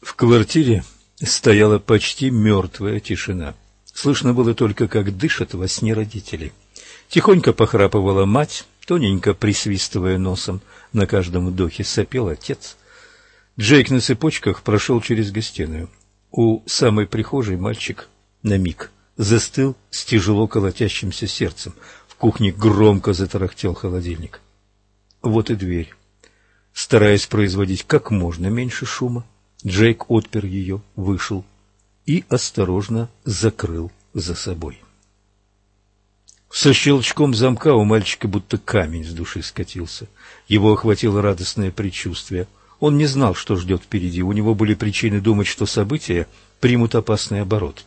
В квартире стояла почти мертвая тишина. Слышно было только, как дышат во сне родители. Тихонько похрапывала мать, тоненько присвистывая носом. На каждом вдохе сопел отец. Джейк на цепочках прошел через гостиную. У самой прихожей мальчик на миг застыл с тяжело колотящимся сердцем. В кухне громко затарахтел холодильник. Вот и дверь. Стараясь производить как можно меньше шума, Джейк отпер ее, вышел и осторожно закрыл за собой. Со щелчком замка у мальчика будто камень с души скатился. Его охватило радостное предчувствие. Он не знал, что ждет впереди. У него были причины думать, что события примут опасный оборот.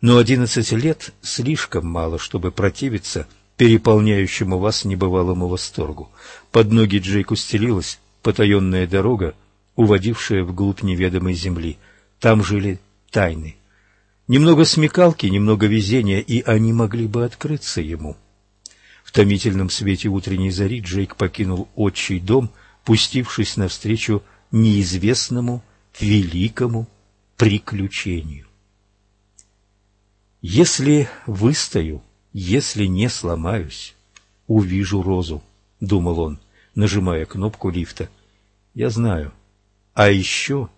Но одиннадцать лет слишком мало, чтобы противиться переполняющему вас небывалому восторгу. Под ноги Джейку стелилась потаенная дорога, уводившая вглубь неведомой земли. Там жили тайны. Немного смекалки, немного везения, и они могли бы открыться ему. В томительном свете утренней зари Джейк покинул отчий дом, пустившись навстречу неизвестному великому приключению. Если выстою, если не сломаюсь, увижу розу, думал он, нажимая кнопку лифта. Я знаю, а еще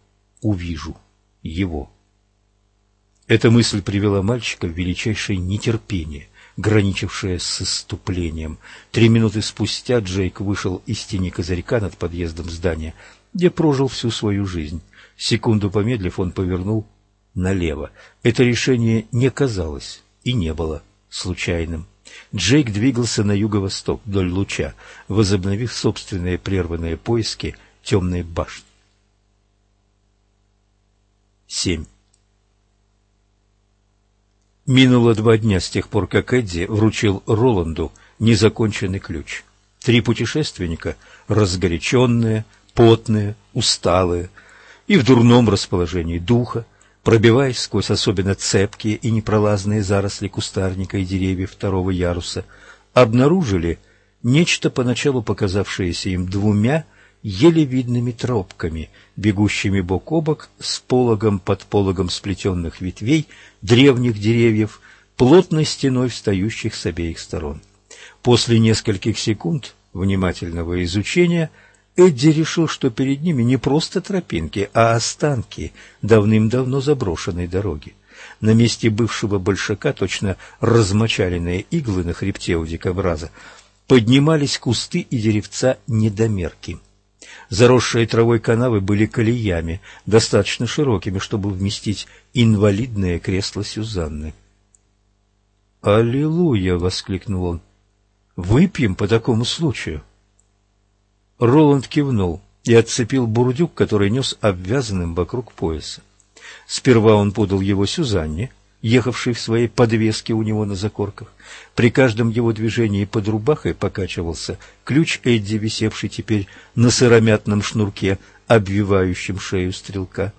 увижу его. Эта мысль привела мальчика в величайшее нетерпение, граничившее с исступлением. Три минуты спустя Джейк вышел из тени козырька над подъездом здания, где прожил всю свою жизнь. Секунду помедлив, он повернул налево. Это решение не казалось и не было случайным. Джейк двигался на юго-восток вдоль луча, возобновив собственные прерванные поиски темной башни. 7. Минуло два дня с тех пор, как Эдди вручил Роланду незаконченный ключ. Три путешественника, разгоряченные, потные, усталые и в дурном расположении духа, пробиваясь сквозь особенно цепкие и непролазные заросли кустарника и деревьев второго яруса, обнаружили нечто поначалу показавшееся им двумя еле видными тропками, бегущими бок о бок с пологом под пологом сплетенных ветвей древних деревьев, плотной стеной встающих с обеих сторон. После нескольких секунд внимательного изучения Эдди решил, что перед ними не просто тропинки, а останки давным-давно заброшенной дороги. На месте бывшего большака, точно размочаленные иглы на хребте у дикобраза, поднимались кусты и деревца недомерки. Заросшие травой канавы были колеями, достаточно широкими, чтобы вместить инвалидное кресло Сюзанны. «Аллилуйя!» — воскликнул он. «Выпьем по такому случаю». Роланд кивнул и отцепил бурдюк, который нес обвязанным вокруг пояса. Сперва он подал его Сюзанне, ехавшей в своей подвеске у него на закорках. При каждом его движении под рубахой покачивался ключ Эдди, висевший теперь на сыромятном шнурке, обвивающем шею стрелка.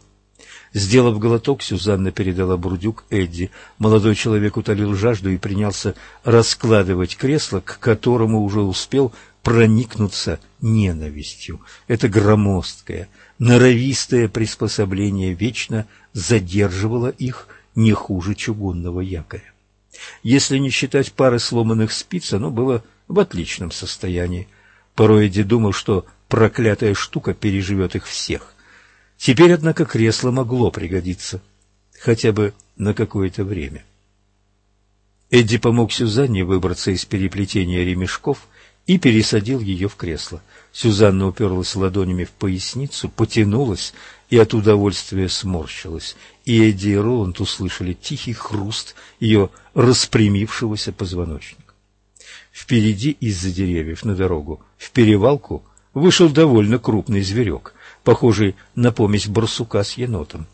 Сделав глоток, Сюзанна передала бурдюк Эдди. Молодой человек утолил жажду и принялся раскладывать кресло, к которому уже успел проникнуться ненавистью. Это громоздкое, норовистое приспособление вечно задерживало их не хуже чугунного якоря. Если не считать пары сломанных спиц, оно было в отличном состоянии. Порой Эдди думал, что проклятая штука переживет их всех. Теперь, однако, кресло могло пригодиться, хотя бы на какое-то время. Эдди помог Сюзанне выбраться из переплетения ремешков и пересадил ее в кресло. Сюзанна уперлась ладонями в поясницу, потянулась и от удовольствия сморщилась, и Эдди и Роланд услышали тихий хруст ее распрямившегося позвоночника. Впереди из-за деревьев на дорогу, в перевалку, вышел довольно крупный зверек, похожий на помесь барсука с енотом.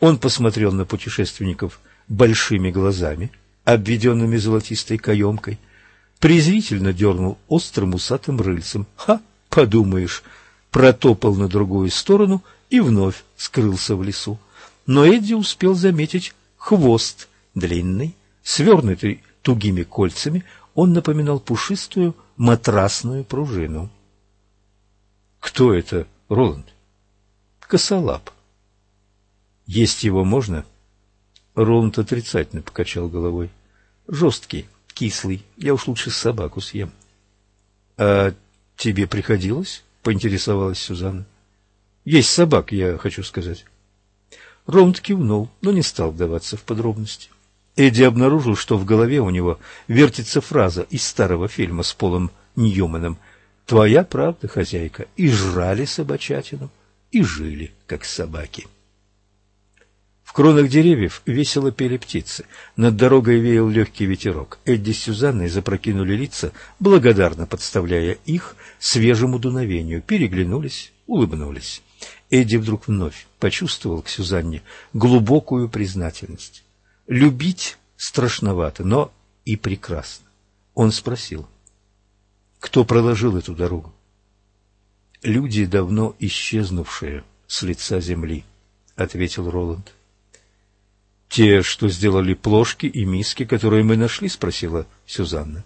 Он посмотрел на путешественников большими глазами, обведенными золотистой каемкой, презрительно дернул острым усатым рыльцем. «Ха, подумаешь!» протопал на другую сторону и вновь скрылся в лесу. Но Эдди успел заметить хвост, длинный, свернутый тугими кольцами, он напоминал пушистую матрасную пружину. — Кто это, Роланд? — Косолап. Есть его можно? Роланд отрицательно покачал головой. Жесткий, кислый. Я уж лучше собаку съем. А тебе приходилось? Поинтересовалась Сюзанна. Есть собак, я хочу сказать. Роланд кивнул, но не стал вдаваться в подробности. Эдди обнаружил, что в голове у него вертится фраза из старого фильма с Полом Ньюманом «Твоя правда, хозяйка, и жрали собачатину, и жили, как собаки». В кронах деревьев весело пели птицы. Над дорогой веял легкий ветерок. Эдди с Сюзанной запрокинули лица, благодарно подставляя их свежему дуновению, переглянулись, улыбнулись. Эдди вдруг вновь почувствовал к Сюзанне глубокую признательность. Любить страшновато, но и прекрасно. Он спросил, кто проложил эту дорогу? Люди, давно исчезнувшие с лица земли, — ответил Роланд. «Те, что сделали плошки и миски, которые мы нашли?» — спросила Сюзанна.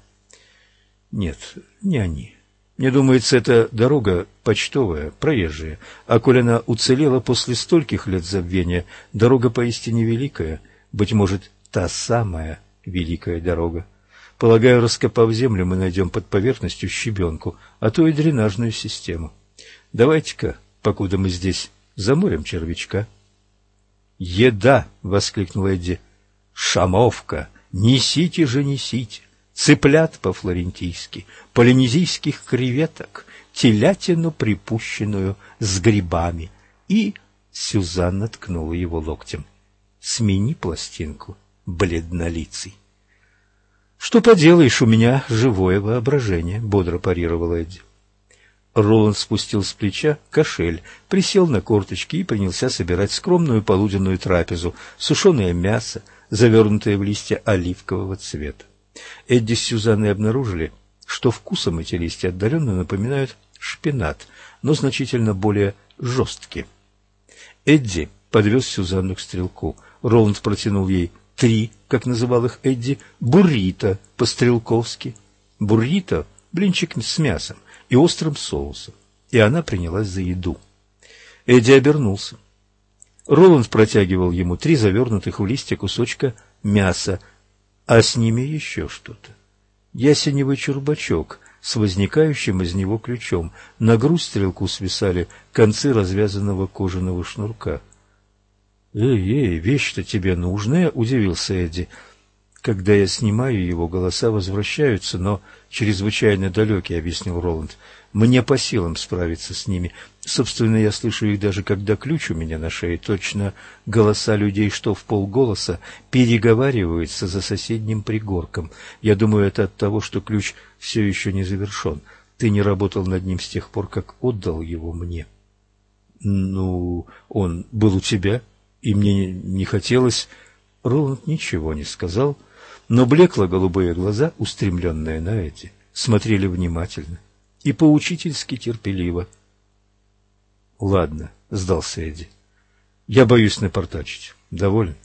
«Нет, не они. Мне думается, эта дорога почтовая, проезжая, а коль она уцелела после стольких лет забвения, дорога поистине великая, быть может, та самая великая дорога. Полагаю, раскопав землю, мы найдем под поверхностью щебенку, а то и дренажную систему. Давайте-ка, покуда мы здесь, заморим червячка». «Еда!» — воскликнул Эдди. «Шамовка! Несите же, несите! Цыплят по-флорентийски, полинезийских креветок, телятину, припущенную с грибами». И Сюзанна ткнула его локтем. «Смени пластинку, бледнолицый». «Что поделаешь, у меня живое воображение», — бодро парировал Эдди. Роланд спустил с плеча кошель, присел на корточки и принялся собирать скромную полуденную трапезу, сушеное мясо, завернутое в листья оливкового цвета. Эдди с Сюзанной обнаружили, что вкусом эти листья отдаленно напоминают шпинат, но значительно более жесткие. Эдди подвез Сюзанну к стрелку. Роланд протянул ей три, как называл их Эдди, буррито по-стрелковски. Буррито – блинчик с мясом и острым соусом, и она принялась за еду. Эдди обернулся. Роланд протягивал ему три завернутых в листья кусочка мяса, а с ними еще что-то. Ясеневый чурбачок с возникающим из него ключом. На грудь стрелку свисали концы развязанного кожаного шнурка. «Эй, эй, вещь-то тебе нужная?» — удивился Эдди. Когда я снимаю его, голоса возвращаются, но чрезвычайно далекие, — объяснил Роланд. Мне по силам справиться с ними. Собственно, я слышу их даже, когда ключ у меня на шее. Точно голоса людей, что в полголоса, переговариваются за соседним пригорком. Я думаю, это от того, что ключ все еще не завершен. Ты не работал над ним с тех пор, как отдал его мне. Ну, он был у тебя, и мне не хотелось... Роланд ничего не сказал, — но блекло-голубые глаза, устремленные на эти, смотрели внимательно и поучительски терпеливо. — Ладно, — сдался Эдди. — Я боюсь напортачить. Доволен?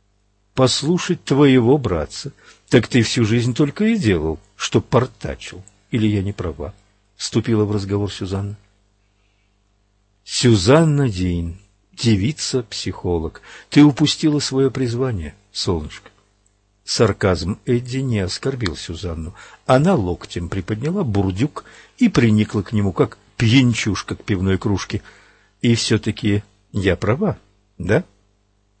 — Послушать твоего братца. Так ты всю жизнь только и делал, что портачил. Или я не права? — вступила в разговор Сюзанна. Сюзанна Дин, девица-психолог, ты упустила свое призвание, солнышко. Сарказм Эдди не оскорбил Сюзанну. Она локтем приподняла бурдюк и приникла к нему, как пьянчушка к пивной кружке. И все-таки я права, да?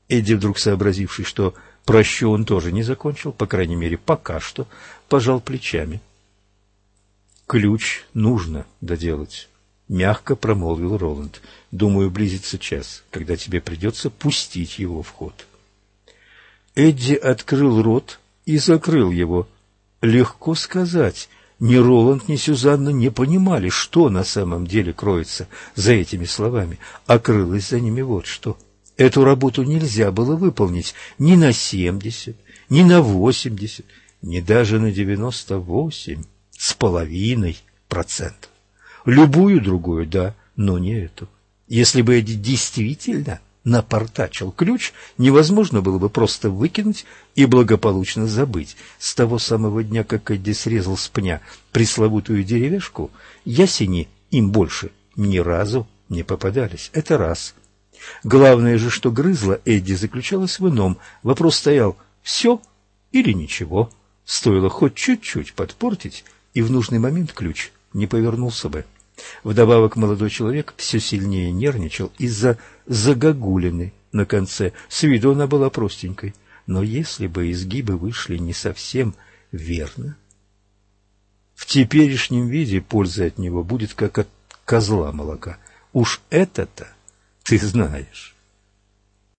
Эдди, вдруг сообразивший, что прощу он тоже не закончил, по крайней мере, пока что, пожал плечами. «Ключ нужно доделать», — мягко промолвил Роланд. «Думаю, близится час, когда тебе придется пустить его в ход». Эдди открыл рот и закрыл его. Легко сказать. Ни Роланд, ни Сюзанна не понимали, что на самом деле кроется за этими словами, а крылось за ними вот что. Эту работу нельзя было выполнить ни на семьдесят, ни на восемьдесят, ни даже на девяносто восемь с половиной процентов. Любую другую, да, но не эту. Если бы Эдди действительно напортачил ключ, невозможно было бы просто выкинуть и благополучно забыть. С того самого дня, как Эдди срезал с пня пресловутую деревяшку, ясени им больше ни разу не попадались. Это раз. Главное же, что грызла Эдди, заключалось в ином. Вопрос стоял «все или ничего». Стоило хоть чуть-чуть подпортить, и в нужный момент ключ не повернулся бы. Вдобавок молодой человек все сильнее нервничал из-за загогулины на конце. С виду она была простенькой, но если бы изгибы вышли не совсем верно... В теперешнем виде польза от него будет как от козла молока. Уж это-то ты знаешь.